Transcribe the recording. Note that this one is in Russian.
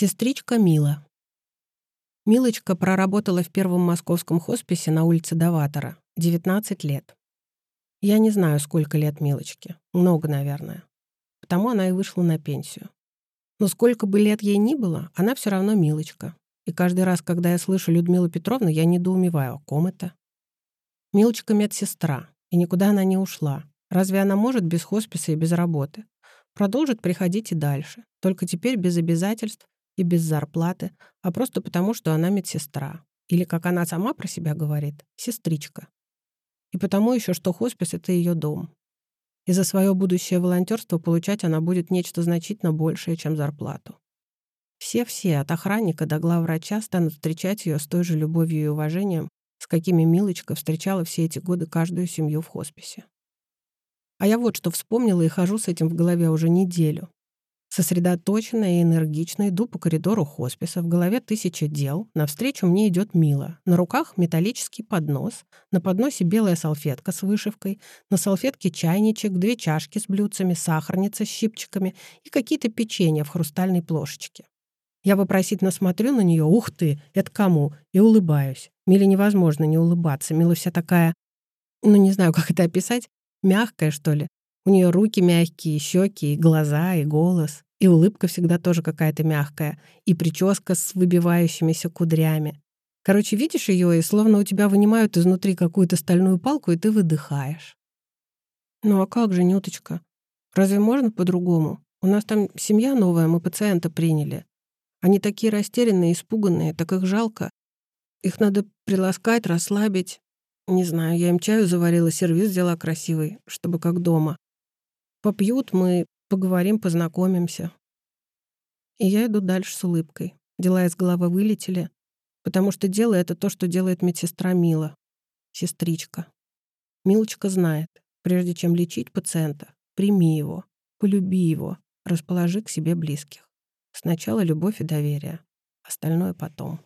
Сестричка Мила. Милочка проработала в первом московском хосписе на улице Даватора 19 лет. Я не знаю, сколько лет Милочке. Много, наверное. Потому она и вышла на пенсию. Но сколько бы лет ей ни было, она все равно Милочка. И каждый раз, когда я слышу Людмилу Петровну, я недоумеваю, о ком это? Милочка медсестра, и никуда она не ушла. Разве она может без хосписа и без работы? Продолжит приходить и дальше, только теперь без обязательств и без зарплаты, а просто потому, что она медсестра. Или, как она сама про себя говорит, сестричка. И потому еще, что хоспис — это ее дом. И за свое будущее волонтерство получать она будет нечто значительно большее, чем зарплату. Все-все, от охранника до главврача, станут встречать ее с той же любовью и уважением, с какими Милочка встречала все эти годы каждую семью в хосписе. А я вот что вспомнила и хожу с этим в голове уже неделю. Сосредоточенно и энергично иду по коридору хосписа, в голове тысяча дел. Навстречу мне идет Мила. На руках металлический поднос, на подносе белая салфетка с вышивкой, на салфетке чайничек, две чашки с блюдцами, сахарница с щипчиками и какие-то печенья в хрустальной плошечке. Я вопросительно смотрю на нее, ух ты, это кому? И улыбаюсь. Миле невозможно не улыбаться. Мила вся такая, ну не знаю, как это описать, мягкая, что ли. У нее руки мягкие, щеки, и глаза, и голос. И улыбка всегда тоже какая-то мягкая. И прическа с выбивающимися кудрями. Короче, видишь ее, и словно у тебя вынимают изнутри какую-то стальную палку, и ты выдыхаешь. Ну а как же, Нюточка? Разве можно по-другому? У нас там семья новая, мы пациента приняли. Они такие растерянные, испуганные, так их жалко. Их надо приласкать, расслабить. Не знаю, я им чаю заварила, сервис взяла красивый, чтобы как дома. Попьют, мы поговорим, познакомимся. И я иду дальше с улыбкой. Дела из головы вылетели, потому что дело — это то, что делает медсестра Мила, сестричка. Милочка знает, прежде чем лечить пациента, прими его, полюби его, расположи к себе близких. Сначала любовь и доверие, остальное потом.